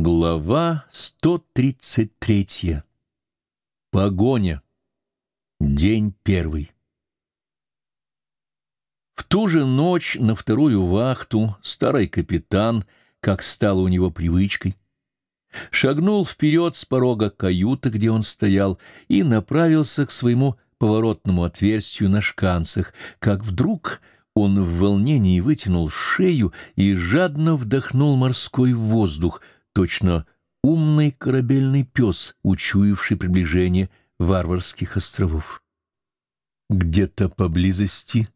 Глава 133. Погоня. День первый. В ту же ночь на вторую вахту старый капитан, как стало у него привычкой, шагнул вперед с порога каюты, где он стоял, и направился к своему поворотному отверстию на шканцах, как вдруг он в волнении вытянул шею и жадно вдохнул морской воздух — точно умный корабельный пес, учуявший приближение варварских островов. Где-то поблизости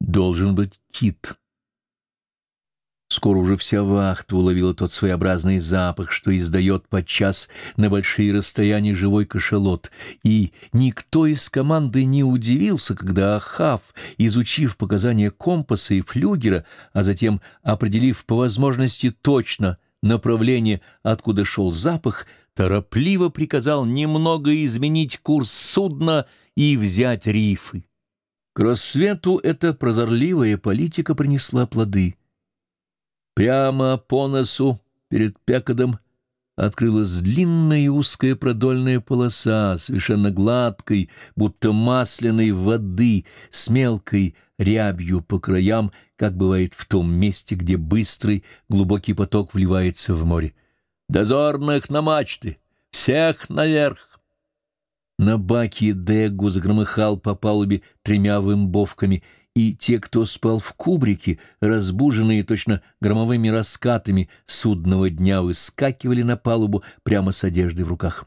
должен быть кит. Скоро уже вся вахта уловила тот своеобразный запах, что издает подчас на большие расстояния живой кашалот, и никто из команды не удивился, когда Ахав, изучив показания компаса и флюгера, а затем определив по возможности точно — направление, откуда шел запах, торопливо приказал немного изменить курс судна и взять рифы. К рассвету эта прозорливая политика принесла плоды. Прямо по носу перед Пекадом открылась длинная узкая продольная полоса, совершенно гладкой, будто масляной воды, с мелкой рябью по краям, как бывает в том месте, где быстрый глубокий поток вливается в море. «Дозорных на мачты! Всех наверх!» На баке Дегу загромыхал по палубе тремя вымбовками, и те, кто спал в кубрике, разбуженные точно громовыми раскатами судного дня, выскакивали на палубу прямо с одеждой в руках.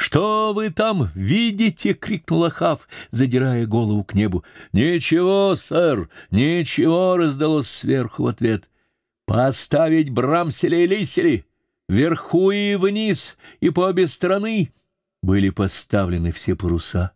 «Что вы там видите?» — крикнул Ахав, задирая голову к небу. «Ничего, сэр, ничего!» — раздалось сверху в ответ. «Поставить брамсели и лисели! Вверху и вниз, и по обе стороны!» Были поставлены все паруса.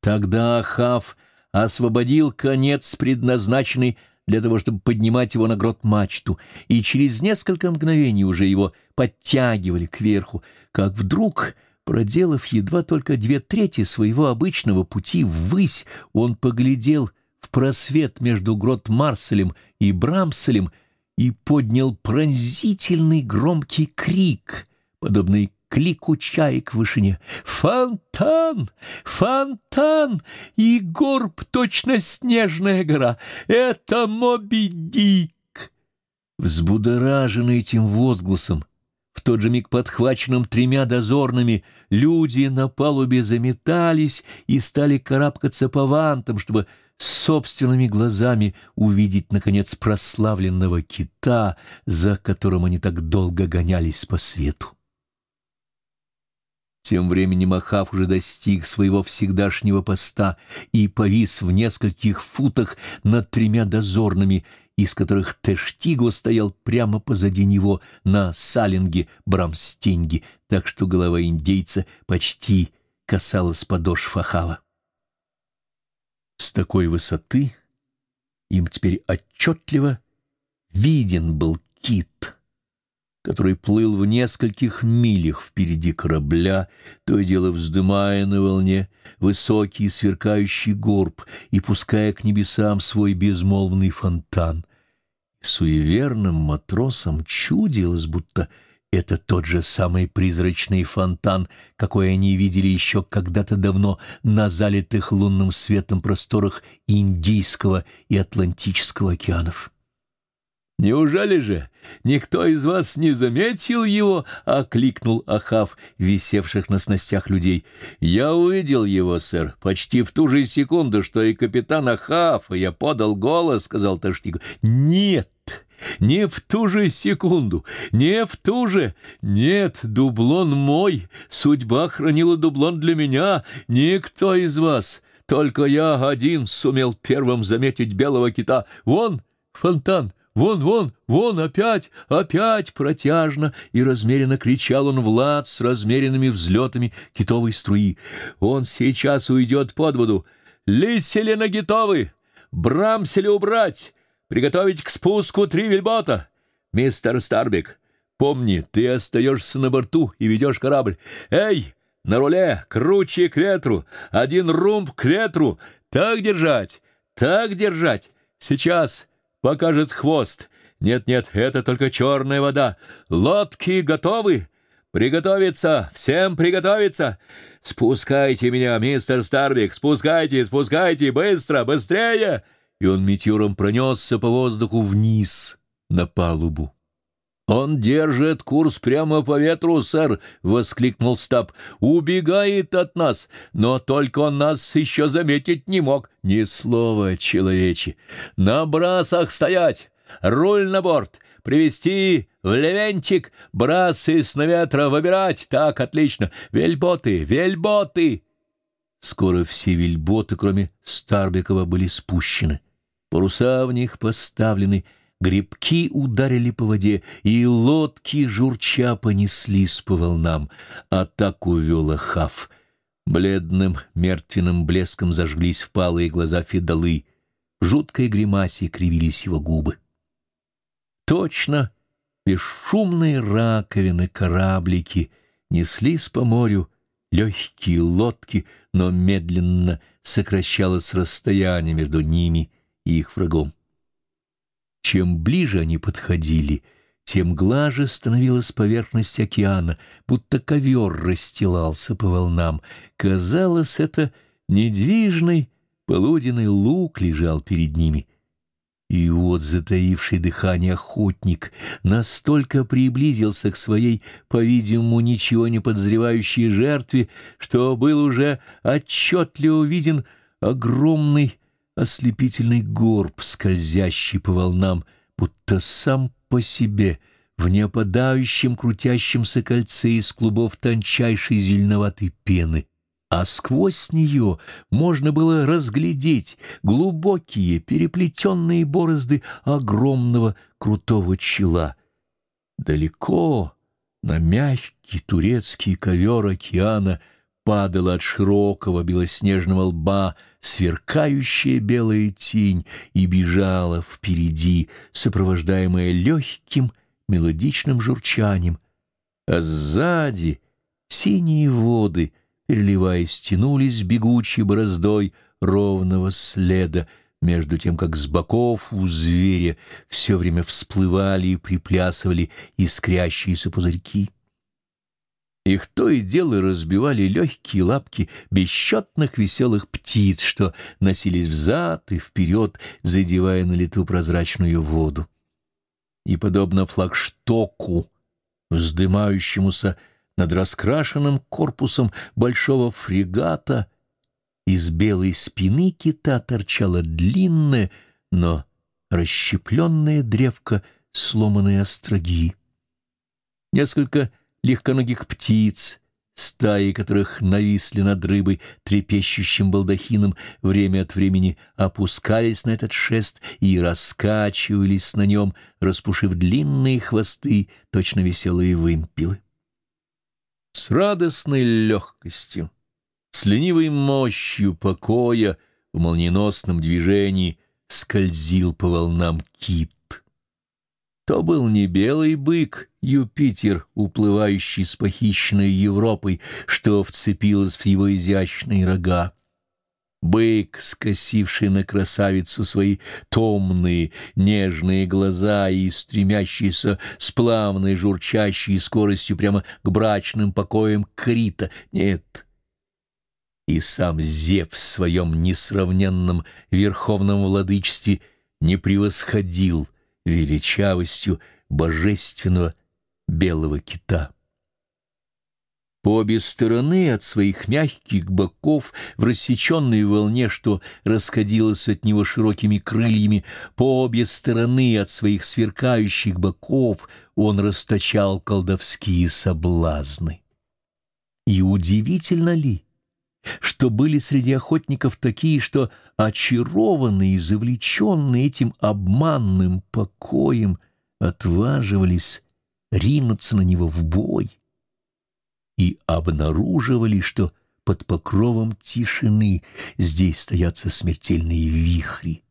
Тогда Ахав освободил конец, предназначенный для того, чтобы поднимать его на грот мачту, и через несколько мгновений уже его подтягивали кверху, как вдруг Проделав едва только две трети своего обычного пути ввысь, он поглядел в просвет между грот Марселем и Брамселем и поднял пронзительный громкий крик, подобный клику чаек в вышине. «Фонтан! Фонтан! И горб точно снежная гора! Это Моби Дик!» Взбудораженный этим возгласом, в тот же миг подхваченным тремя дозорными, люди на палубе заметались и стали карабкаться по вантам, чтобы собственными глазами увидеть, наконец, прославленного кита, за которым они так долго гонялись по свету. Тем временем Ахав уже достиг своего всегдашнего поста и повис в нескольких футах над тремя дозорными, из которых Тештиго стоял прямо позади него на салинге Брамстенги, так что голова индейца почти касалась подошв Ахава. С такой высоты им теперь отчетливо виден был кит — который плыл в нескольких милях впереди корабля, то и дело вздымая на волне высокий сверкающий горб и пуская к небесам свой безмолвный фонтан. Суеверным матросам чудилось, будто это тот же самый призрачный фонтан, какой они видели еще когда-то давно на залитых лунным светом просторах Индийского и Атлантического океанов. «Неужели же никто из вас не заметил его?» — окликнул Ахав, висевших на снастях людей. «Я увидел его, сэр, почти в ту же секунду, что и капитан Ахав, и я подал голос», — сказал Таштига. «Нет!» Не в ту же секунду, не в ту же. Нет, дублон мой, судьба хранила дублон для меня. Никто из вас, только я один сумел первым заметить белого кита. Вон фонтан, Вон, вон, вон, опять, опять протяжно и размеренно кричал он Влад с размеренными взлетами китовой струи. Он сейчас уйдет под воду. Лисели на гитовы! Брамсели убрать! Приготовить к спуску три вельбота! Мистер Старбик, помни, ты остаешься на борту и ведешь корабль. Эй, на руле, круче к ветру, один румб к ветру. Так держать, так держать. Сейчас покажет хвост. Нет-нет, это только черная вода. Лодки готовы? Приготовиться! Всем приготовиться! Спускайте меня, мистер Старбик, спускайте, спускайте, быстро, быстрее!» И он метеором пронесся по воздуху вниз на палубу. «Он держит курс прямо по ветру, сэр!» — воскликнул Стаб. «Убегает от нас, но только он нас еще заметить не мог. Ни слова, человече! На брасах стоять! Руль на борт! Привести в левентик! Брасы с на ветра выбирать! Так, отлично! Вельботы! Вельботы!» Скоро все вельботы, кроме Старбекова, были спущены. Паруса в них поставлены — Грибки ударили по воде, и лодки, журча, понеслись по волнам. Атаку вел Ахав. Бледным мертвенным блеском зажглись впалые глаза Федалы. В жуткой гримасе кривились его губы. Точно бесшумные раковины, кораблики неслись по морю, легкие лодки, но медленно сокращалось расстояние между ними и их врагом. Чем ближе они подходили, тем глаже становилась поверхность океана, будто ковер расстилался по волнам. Казалось, это недвижный полуденный лук лежал перед ними. И вот затаивший дыхание охотник настолько приблизился к своей, по-видимому, ничего не подозревающей жертве, что был уже отчетливо виден огромный ослепительный горб, скользящий по волнам, будто сам по себе, в неопадающем крутящемся кольце из клубов тончайшей зеленоватой пены, а сквозь нее можно было разглядеть глубокие переплетенные борозды огромного крутого чела. Далеко, на мягкий турецкий ковер океана, падала от широкого белоснежного лба сверкающая белая тень и бежала впереди, сопровождаемая легким мелодичным журчанием, а сзади синие воды, переливаясь, тянулись бегучей бороздой ровного следа, между тем, как с боков у зверя все время всплывали и приплясывали искрящиеся пузырьки. Их то и дело разбивали легкие лапки бесчетных веселых птиц, что носились взад и вперед, задевая на лету прозрачную воду. И, подобно флагштоку, вздымающемуся над раскрашенным корпусом большого фрегата, из белой спины кита торчала длинная, но расщепленная древко сломанной остроги. Несколько легконогих птиц, стаи которых нависли над рыбой трепещущим балдахином, время от времени опускались на этот шест и раскачивались на нем, распушив длинные хвосты, точно веселые вымпелы. С радостной легкостью, с ленивой мощью покоя в молниеносном движении скользил по волнам кит. То был не белый бык, Юпитер, уплывающий с похищенной Европой, что вцепилось в его изящные рога. Бык, скосивший на красавицу свои томные, нежные глаза и стремящийся с плавной, журчащей скоростью прямо к брачным покоям Крита. Нет. И сам Зев в своем несравненном верховном владычестве не превосходил — величавостью божественного белого кита. По обе стороны от своих мягких боков, в рассеченной волне, что расходилось от него широкими крыльями, по обе стороны от своих сверкающих боков он расточал колдовские соблазны. И удивительно ли, что были среди охотников такие, что, очарованные и завлеченные этим обманным покоем, отваживались ринуться на него в бой и обнаруживали, что под покровом тишины здесь стоятся смертельные вихри.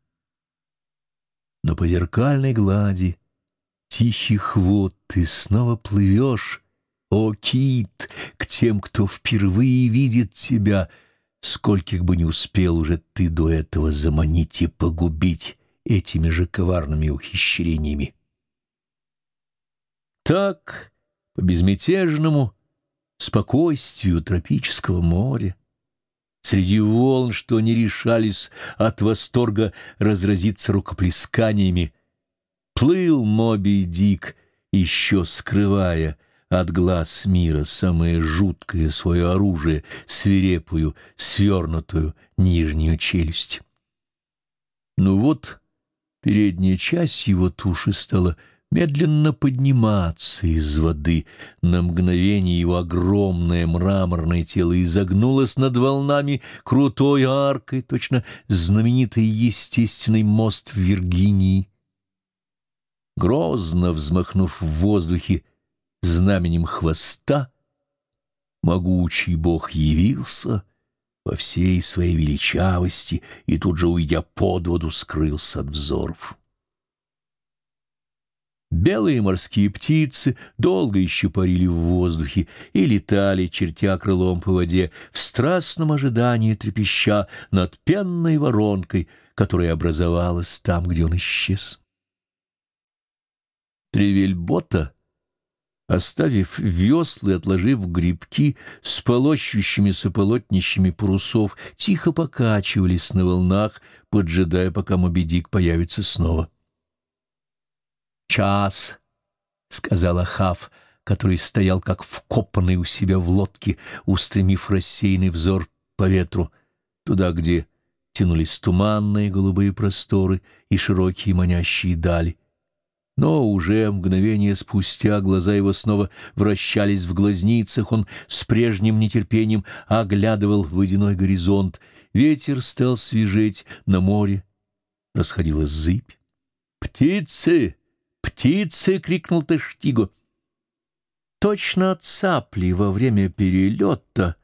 Но по зеркальной глади тихих вод ты снова плывешь, о, Кит, к тем, кто впервые видит тебя, скольких бы не успел уже ты до этого заманить и погубить этими же коварными ухищрениями. Так, по безмятежному спокойствию тропического моря, среди волн, что не решались от восторга разразиться рукоплесканиями, плыл Моби Дик, еще скрывая от глаз мира самое жуткое свое оружие, свирепую, свернутую нижнюю челюсть. Ну вот, передняя часть его туши стала медленно подниматься из воды. На мгновение его огромное мраморное тело изогнулось над волнами крутой аркой, точно знаменитый естественный мост в Виргинии. Грозно взмахнув в воздухе знаменем хвоста, могучий бог явился во всей своей величавости и тут же, уйдя под воду, скрылся от взоров. Белые морские птицы долго еще парили в воздухе и летали, чертя крылом по воде, в страстном ожидании трепеща над пенной воронкой, которая образовалась там, где он исчез. Тревельбота, оставив весла и отложив грибки с полощущимися полотнищами парусов, тихо покачивались на волнах, поджидая, пока Мобедик появится снова. — час, — сказал Ахав, который стоял как вкопанный у себя в лодке, устремив рассеянный взор по ветру, туда, где тянулись туманные голубые просторы и широкие манящие дали. Но уже мгновение спустя глаза его снова вращались в глазницах, он с прежним нетерпением оглядывал водяной горизонт. Ветер стал свежеть на море, расходилась зыбь. «Птицы!» «Птицы!» — крикнул Тештиго. Точно от цапли во время перелета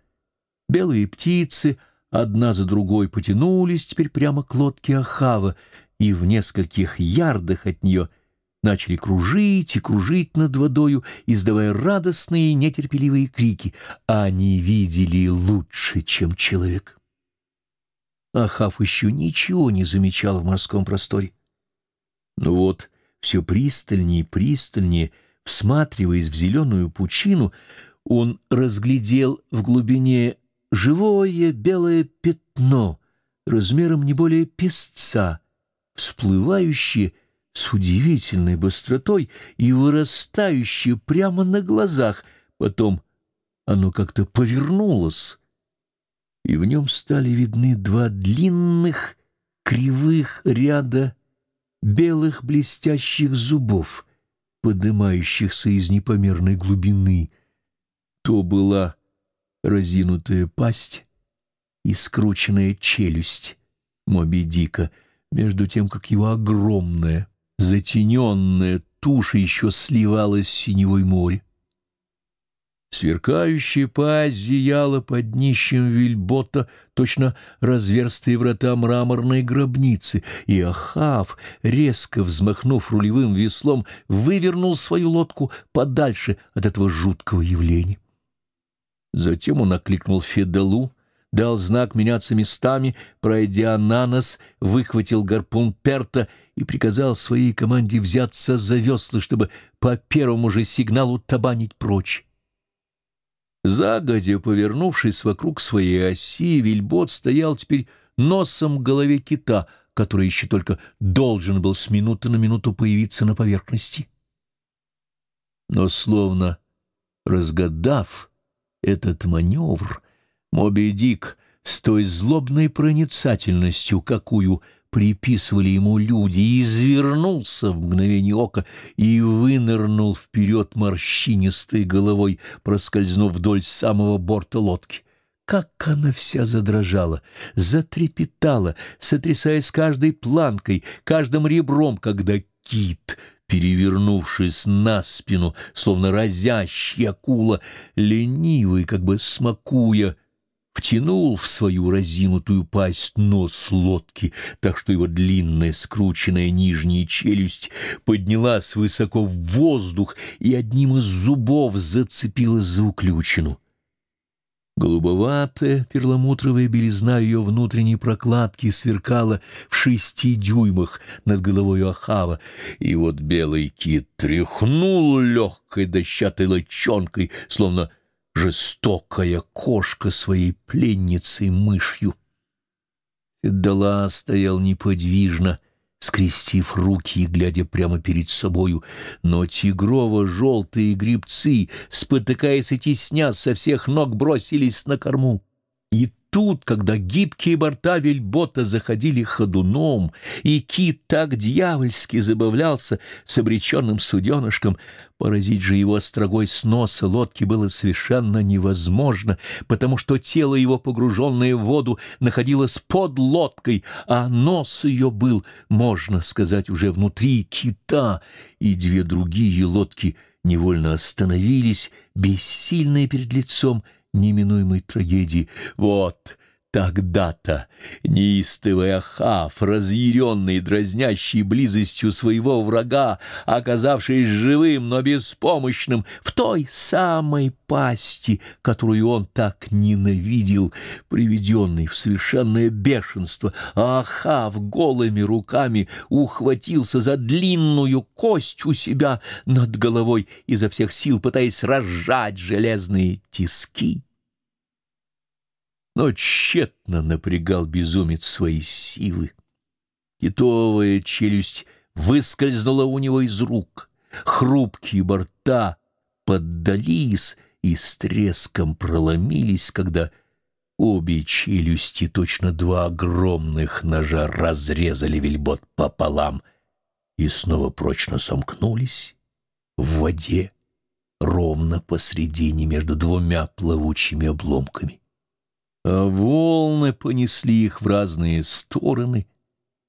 белые птицы одна за другой потянулись теперь прямо к лодке Ахава, и в нескольких ярдах от нее начали кружить и кружить над водою, издавая радостные и нетерпеливые крики. Они видели лучше, чем человек. Ахав еще ничего не замечал в морском просторе. Ну вот все пристальнее и пристальнее, всматриваясь в зеленую пучину, он разглядел в глубине живое белое пятно размером не более песца, всплывающее с удивительной быстротой и вырастающее прямо на глазах. Потом оно как-то повернулось, и в нем стали видны два длинных кривых ряда белых блестящих зубов, поднимающихся из непомерной глубины. То была разинутая пасть и скрученная челюсть Моби Дика, между тем, как его огромная, затененная туша еще сливалась с синевой море. Сверкающая пасть зияла под днищем вильбота, точно разверстые врата мраморной гробницы, и Ахав, резко взмахнув рулевым веслом, вывернул свою лодку подальше от этого жуткого явления. Затем он окликнул Федалу, дал знак меняться местами, пройдя на нос, выхватил гарпун Перта и приказал своей команде взяться за весла, чтобы по первому же сигналу табанить прочь. Загодя повернувшись вокруг своей оси, Вильбот стоял теперь носом к голове кита, который еще только должен был с минуты на минуту появиться на поверхности. Но словно разгадав этот маневр, Моби Дик с той злобной проницательностью, какую приписывали ему люди, извернулся в мгновение ока и вынырнул вперед морщинистой головой, проскользнув вдоль самого борта лодки. Как она вся задрожала, затрепетала, сотрясаясь каждой планкой, каждым ребром, когда кит, перевернувшись на спину, словно разящий акула, ленивый, как бы смакуя, втянул в свою разинутую пасть нос лодки, так что его длинная скрученная нижняя челюсть поднялась высоко в воздух и одним из зубов зацепилась за уключину. Голубоватая перламутровая белизна ее внутренней прокладки сверкала в шести дюймах над головой Ахава, и вот белый кит тряхнул легкой дощатой лочонкой, словно жестокая кошка своей пленницей мышью. Феддала стоял неподвижно, скрестив руки и глядя прямо перед собою, но тигрово-желтые грибцы, спотыкаясь и тесня, со всех ног бросились на корму. И тут, когда гибкие борта вельбота заходили ходуном, и кит так дьявольски забавлялся с обреченным суденышком, поразить же его острогой с носа лодки было совершенно невозможно, потому что тело его, погруженное в воду, находилось под лодкой, а нос ее был, можно сказать, уже внутри кита, и две другие лодки невольно остановились, бессильные перед лицом неминуемой трагедии. Вот тогда-то неистовый Ахав, разъяренный дразнящей близостью своего врага, оказавшись живым, но беспомощным, в той самой пасти, которую он так ненавидел, приведенный в совершенное бешенство, Ахав голыми руками ухватился за длинную кость у себя над головой, изо всех сил пытаясь разжать железные тиски но тщетно напрягал безумец свои силы. Китовая челюсть выскользнула у него из рук, хрупкие борта поддались и с треском проломились, когда обе челюсти, точно два огромных ножа, разрезали вельбот пополам и снова прочно сомкнулись в воде ровно посредине между двумя плавучими обломками а волны понесли их в разные стороны,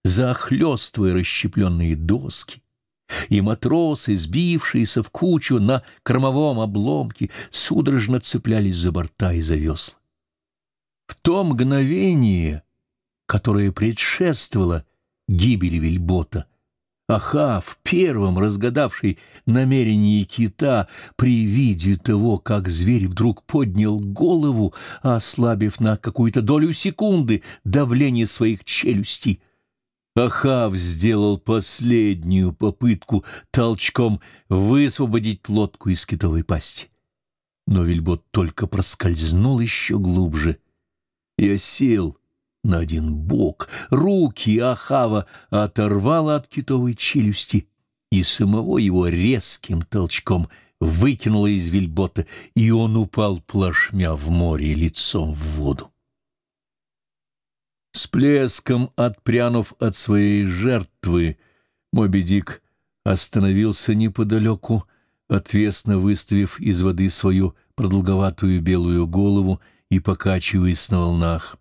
захлестывая расщепленные доски, и матросы, сбившиеся в кучу на кормовом обломке, судорожно цеплялись за борта и за весла. В то мгновение, которое предшествовало гибели Вильбота, Ахав, первым разгадавший намерение кита, при виде того, как зверь вдруг поднял голову, ослабив на какую-то долю секунды давление своих челюстей, Ахав сделал последнюю попытку толчком высвободить лодку из китовой пасти. Но вельбот только проскользнул еще глубже и осел, на один бок, руки Ахава оторвало от китовой челюсти, и самого его резким толчком выкинуло из вельбота, и он упал плашмя в море лицом в воду. С плеском отпрянув от своей жертвы, Моби Дик остановился неподалеку, отвесно выставив из воды свою продолговатую белую голову и покачиваясь на волнах.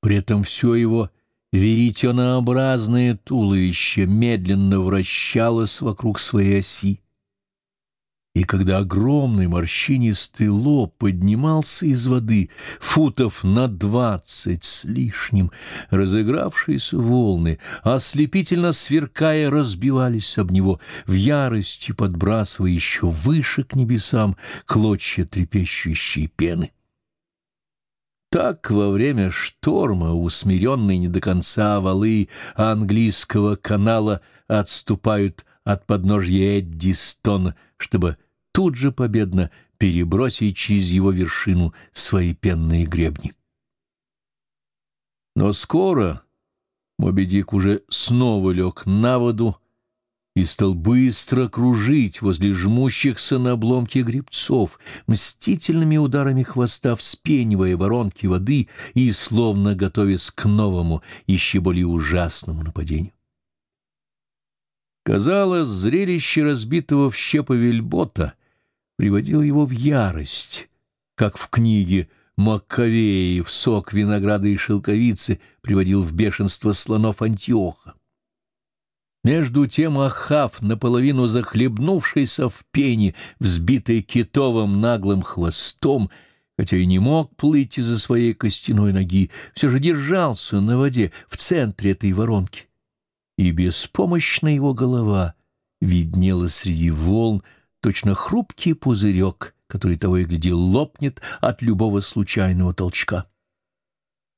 При этом все его веретенообразное туловище медленно вращалось вокруг своей оси. И когда огромный морщинистый лоб поднимался из воды, футов на двадцать с лишним, разыгравшиеся волны, ослепительно сверкая, разбивались об него, в ярости подбрасывая еще выше к небесам клочья трепещущей пены. Так во время шторма усмиренные не до конца валы английского канала отступают от подножья Эддистона, чтобы тут же победно перебросить через его вершину свои пенные гребни. Но скоро Моби Дик уже снова лег на воду, и стал быстро кружить возле жмущихся на обломке грибцов, мстительными ударами хвоста вспенивая воронки воды и словно готовясь к новому, еще более ужасному нападению. Казалось, зрелище разбитого в щепы вельбота приводило его в ярость, как в книге Маккавеев сок винограда и шелковицы приводил в бешенство слонов Антиоха. Между тем Ахав, наполовину захлебнувшийся в пене, взбитый китовым наглым хвостом, хотя и не мог плыть из-за своей костяной ноги, все же держался на воде в центре этой воронки. И беспомощная его голова виднела среди волн точно хрупкий пузырек который того и гляди лопнет от любого случайного толчка.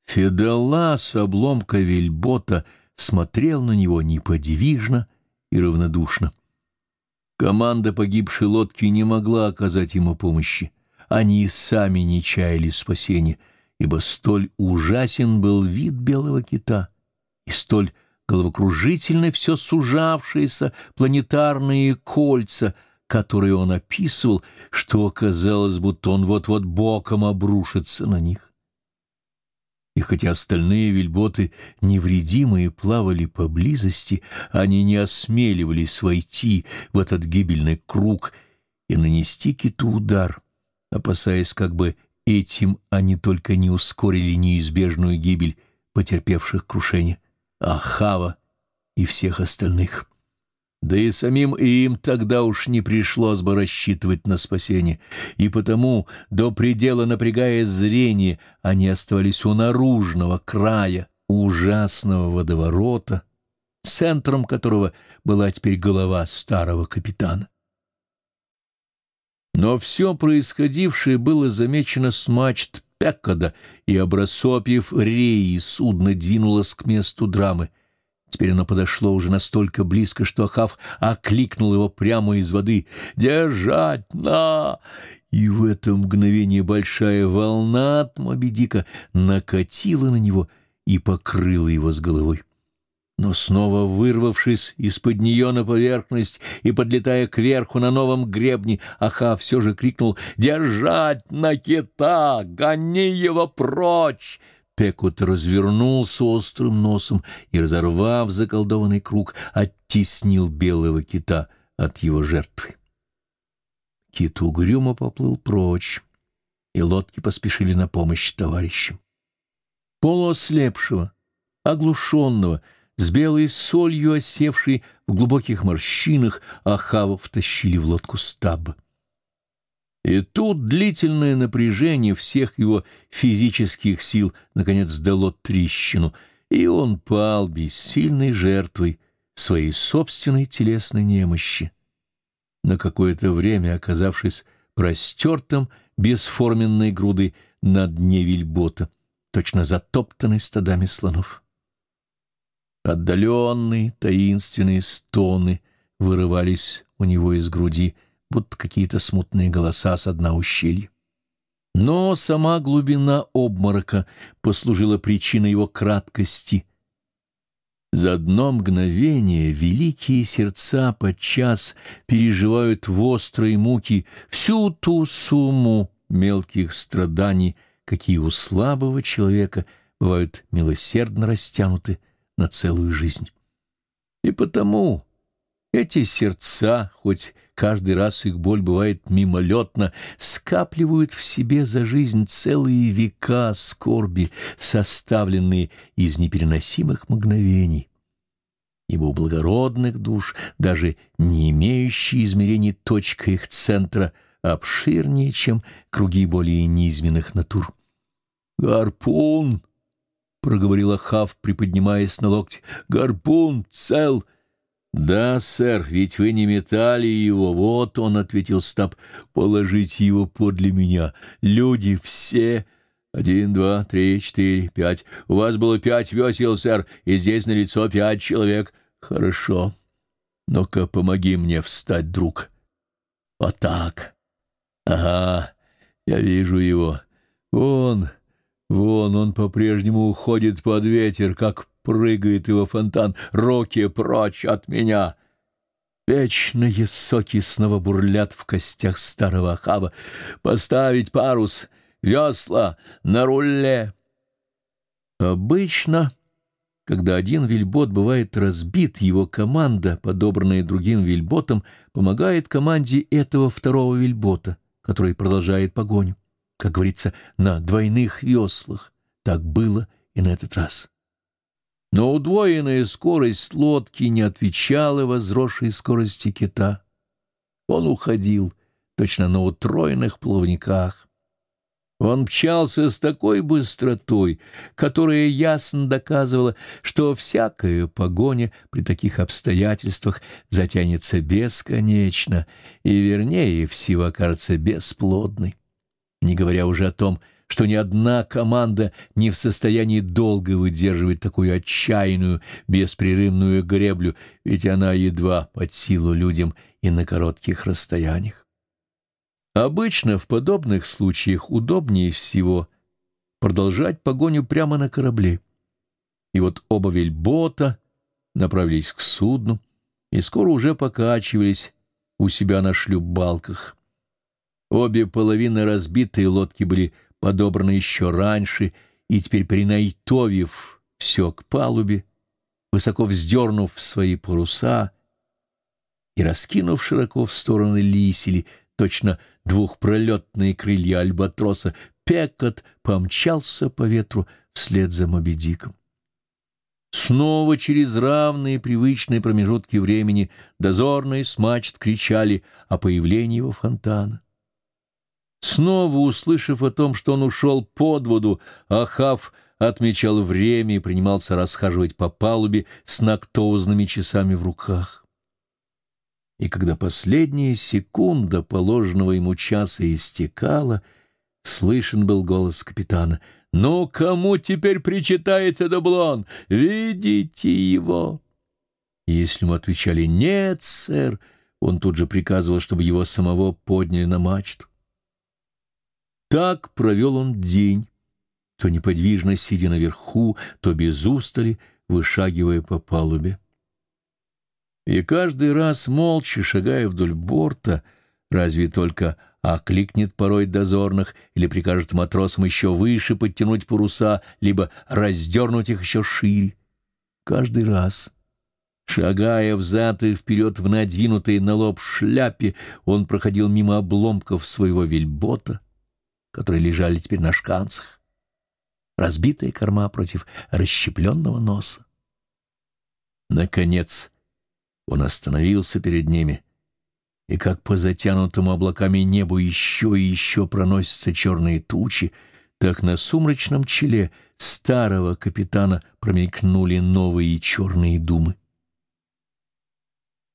Федола с обломка вельбота смотрел на него неподвижно и равнодушно. Команда погибшей лодки не могла оказать ему помощи. Они и сами не чаяли спасения, ибо столь ужасен был вид белого кита и столь головокружительны все сужавшиеся планетарные кольца, которые он описывал, что оказалось, будто он вот-вот боком обрушится на них. И хотя остальные вельботы невредимые плавали поблизости, они не осмеливались войти в этот гибельный круг и нанести киту удар, опасаясь, как бы этим они только не ускорили неизбежную гибель потерпевших крушение, а Хава и всех остальных. Да и самим им тогда уж не пришлось бы рассчитывать на спасение, и потому, до предела напрягая зрение, они оставались у наружного края ужасного водоворота, центром которого была теперь голова старого капитана. Но все происходившее было замечено с мачт Пеккода, и, обрасопив реи, судно двинулось к месту драмы — Теперь оно подошло уже настолько близко, что Ахав окликнул его прямо из воды «Держать на!» И в это мгновение большая волна от Мобедика накатила на него и покрыла его с головой. Но снова вырвавшись из-под нее на поверхность и подлетая кверху на новом гребне, Ахав все же крикнул «Держать на кита! Гони его прочь!» Пекут развернулся острым носом и, разорвав заколдованный круг, оттеснил белого кита от его жертвы. Кит угрюмо поплыл прочь, и лодки поспешили на помощь товарищам. Полуослепшего, оглушенного, с белой солью осевшей в глубоких морщинах, Ахава втащили в лодку стаба. И тут длительное напряжение всех его физических сил наконец дало трещину, и он пал бессильной жертвой своей собственной телесной немощи. На какое-то время оказавшись простертым бесформенной груды на дне вельбота, точно затоптанной стадами слонов. Отдаленные таинственные стоны вырывались у него из груди — будто какие-то смутные голоса с дна ущелья. Но сама глубина обморока послужила причиной его краткости. За одно мгновение великие сердца подчас переживают в острой муки всю ту сумму мелких страданий, какие у слабого человека бывают милосердно растянуты на целую жизнь. И потому эти сердца, хоть каждый раз их боль бывает мимолетно, скапливают в себе за жизнь целые века скорби, составленные из непереносимых мгновений. Ибо у благородных душ, даже не имеющие измерений точка их центра, обширнее, чем круги более низменных натур. «Гарпун!» — проговорила Хав, приподнимаясь на локте. «Гарпун цел!» «Да, сэр, ведь вы не метали его. Вот он», — ответил Стаб, — «положите его подле меня. Люди все...» «Один, два, три, четыре, пять. У вас было пять весел, сэр, и здесь на лицо пять человек. Хорошо. Ну-ка, помоги мне встать, друг. Вот так. Ага, я вижу его. Вон, вон он по-прежнему уходит под ветер, как прыгает его фонтан. Руки прочь от меня! Вечные соки снова бурлят в костях старого Ахава. Поставить парус, весла на руле. Обычно, когда один вельбот бывает разбит, его команда, подобранная другим вельботом, помогает команде этого второго вельбота, который продолжает погоню. Как говорится, на двойных веслах. Так было и на этот раз. Но удвоенная скорость лодки не отвечала возросшей скорости кита. Он уходил, точно на утроенных плавниках. Он мчался с такой быстротой, которая ясно доказывала, что всякая погоня при таких обстоятельствах затянется бесконечно и, вернее всего, окажется бесплодной. Не говоря уже о том, что ни одна команда не в состоянии долго выдерживать такую отчаянную, беспрерывную греблю, ведь она едва под силу людям и на коротких расстояниях. Обычно в подобных случаях удобнее всего продолжать погоню прямо на корабле. И вот оба вельбота направились к судну и скоро уже покачивались у себя на шлюпбалках. Обе половины разбитой лодки были подобраны еще раньше, и теперь, принайтовив все к палубе, высоко вздернув свои паруса и раскинув широко в стороны лисели, точно двухпролетные крылья альбатроса, Пекот помчался по ветру вслед за Мобедиком. Снова через равные привычные промежутки времени дозорные с мачт кричали о появлении его фонтана. Снова услышав о том, что он ушел под воду, Ахав отмечал время и принимался расхаживать по палубе с нактоузными часами в руках и когда последняя секунда положенного ему часа истекала, слышен был голос капитана. «Ну, кому теперь причитается дублон? Видите его?» И если ему отвечали «нет, сэр», он тут же приказывал, чтобы его самого подняли на мачту. Так провел он день, то неподвижно сидя наверху, то без устали, вышагивая по палубе. И каждый раз, молча шагая вдоль борта, разве только окликнет порой дозорных или прикажет матросам еще выше подтянуть паруса, либо раздернуть их еще шире. Каждый раз, шагая взад и вперед в надвинутой на лоб шляпе, он проходил мимо обломков своего вельбота, которые лежали теперь на шканцах, разбитая корма против расщепленного носа. Наконец, он остановился перед ними, и как по затянутому облаками небу еще и еще проносятся черные тучи, так на сумрачном челе старого капитана промелькнули новые черные думы.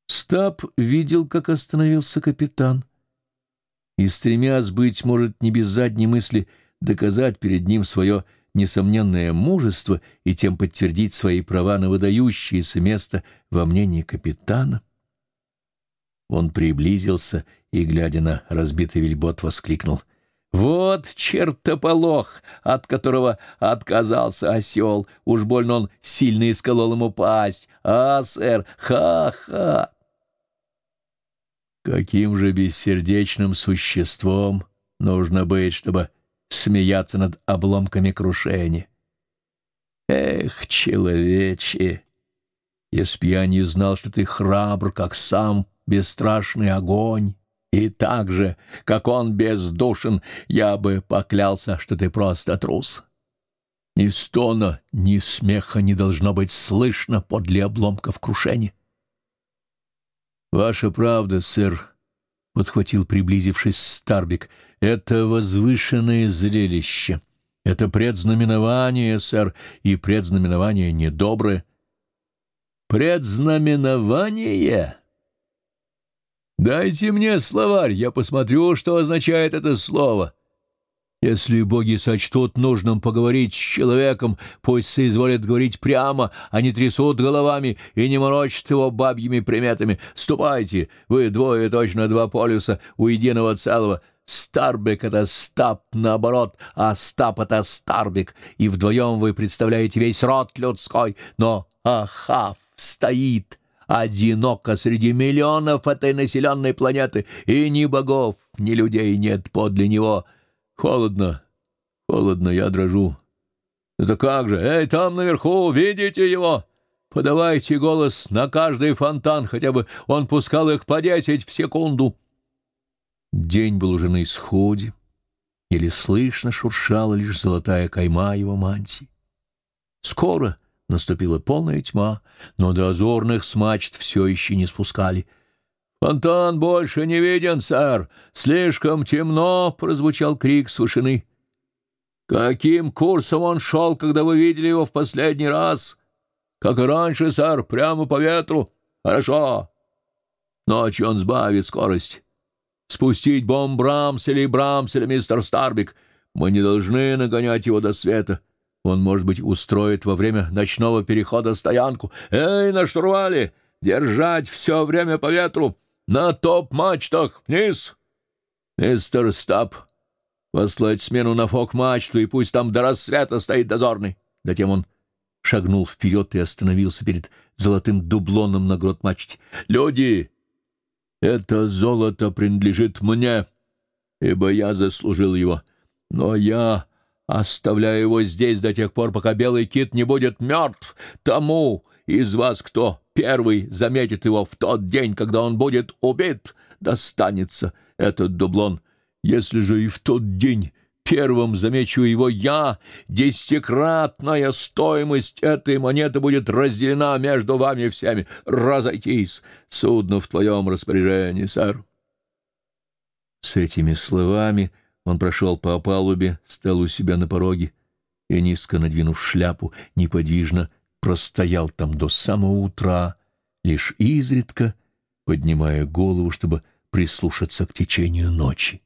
Стаб видел, как остановился капитан, и, стремясь быть, может, не без задней мысли, доказать перед ним свое несомненное мужество и тем подтвердить свои права на выдающееся место во мнении капитана. Он приблизился и, глядя на разбитый вельбот, воскликнул. «Вот чертополох, от которого отказался осел! Уж больно он сильно исколол ему пасть! А, сэр, ха-ха!» Каким же бессердечным существом нужно быть, чтобы смеяться над обломками крушения. Эх, человече, если б я не знал, что ты храбр, как сам бесстрашный огонь, и так же, как он бездушен, я бы поклялся, что ты просто трус. Ни стона, ни смеха не должно быть слышно подле обломков крушения. Ваша правда, сэр, — подхватил, приблизившись Старбик, — это возвышенное зрелище. Это предзнаменование, сэр, и предзнаменование недоброе. Предзнаменование? Дайте мне словарь, я посмотрю, что означает это слово. Если боги сочтут нужным поговорить с человеком, пусть соизволят говорить прямо, а не трясут головами и не морочат его бабьими приметами. Ступайте, вы двое точно два полюса у единого целого. Старбек — это Стаб наоборот, а Стаб — это Старбек, и вдвоем вы представляете весь род людской, но Ахав стоит одиноко среди миллионов этой населенной планеты, и ни богов, ни людей нет подле него. Холодно, холодно, я дрожу. Это как же? Эй, там наверху, видите его? Подавайте голос на каждый фонтан, хотя бы он пускал их по десять в секунду. День был уже на исходе, еле слышно шуршала лишь золотая кайма его мантии. Скоро наступила полная тьма, но до озорных смачт все еще не спускали. «Фонтан больше не виден, сэр! Слишком темно!» — прозвучал крик с вышины. Каким курсом он шел, когда вы видели его в последний раз? Как и раньше, сэр, прямо по ветру. Хорошо. Ночью он сбавит скорость. Спустить бомб Брамселя и Брамселя, мистер Старбик. Мы не должны нагонять его до света. Он, может быть, устроит во время ночного перехода стоянку. Эй, на штурвале! Держать все время по ветру! На топ-мачтах! Вниз! Мистер Стаб, послать смену на фок-мачту, и пусть там до рассвета стоит дозорный. Затем он шагнул вперед и остановился перед золотым дублоном на грот мачте. «Люди, это золото принадлежит мне, ибо я заслужил его. Но я оставляю его здесь до тех пор, пока белый кит не будет мертв. Тому из вас, кто первый заметит его в тот день, когда он будет убит, достанется этот дублон. Если же и в тот день первым замечу его я, десятикратная стоимость этой монеты будет разделена между вами всеми. Разойтись, судно в твоем распоряжении, сэр. С этими словами он прошел по палубе, стал у себя на пороге и, низко надвинув шляпу, неподвижно простоял там до самого утра, лишь изредка поднимая голову, чтобы прислушаться к течению ночи.